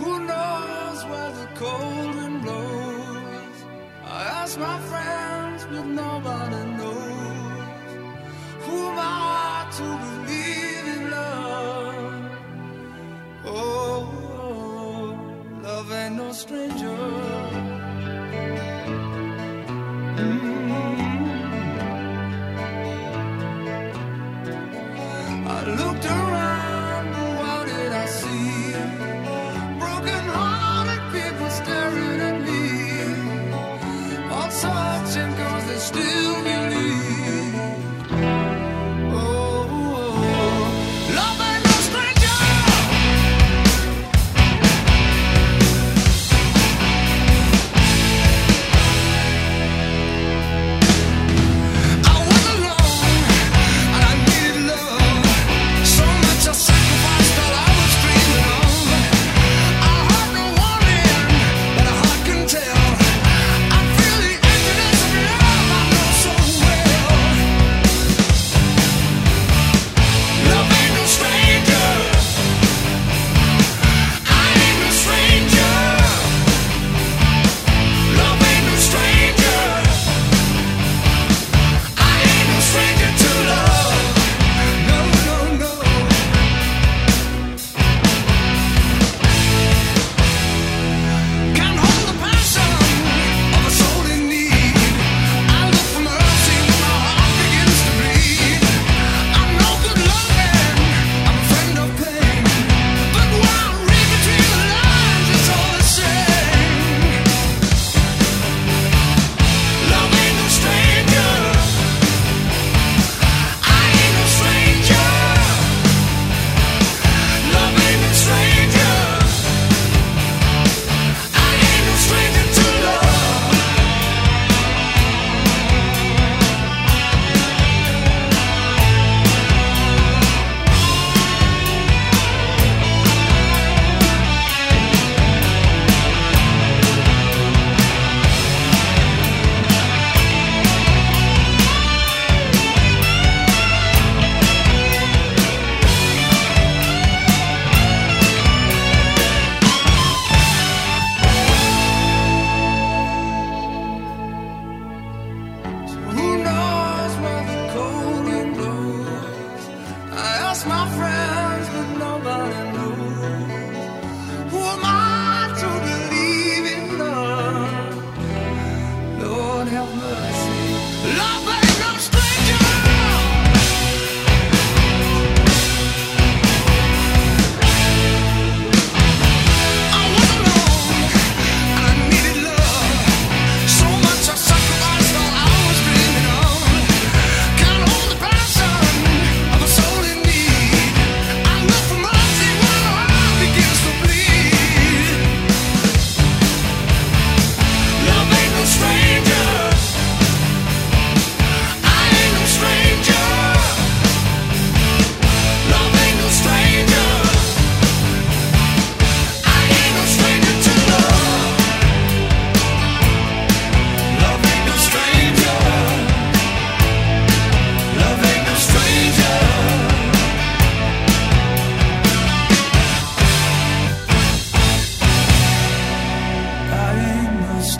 Who knows where the cold wind blows? I ask my friends, but nobody knows. Who am I to believe in love? Oh, love ain't no stranger. Mm-hmm. I looked around.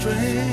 strength.